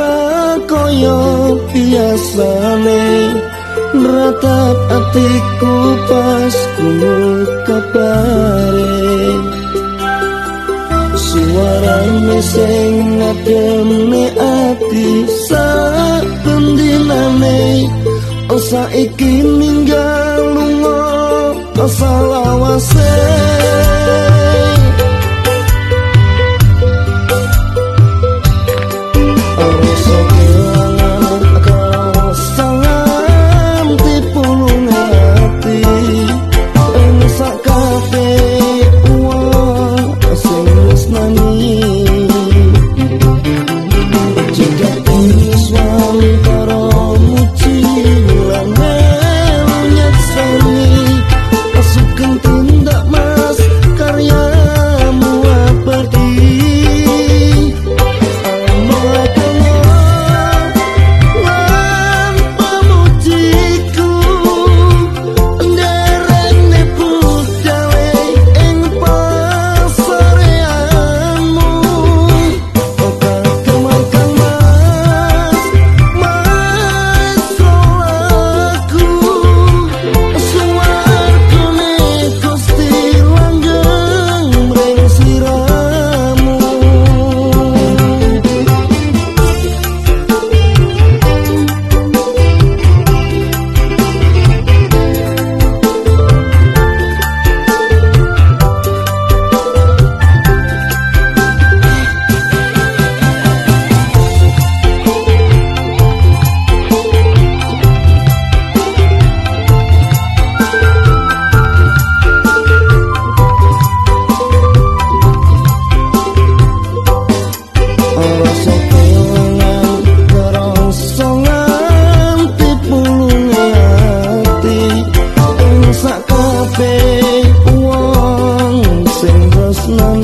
iso iki kok ra koyo biasane Neratap atiku pas kumu kabare Suara meseng ngademe ati saat pendinane Osa iki ninggal lungo Osa lawase kape uang sing resnan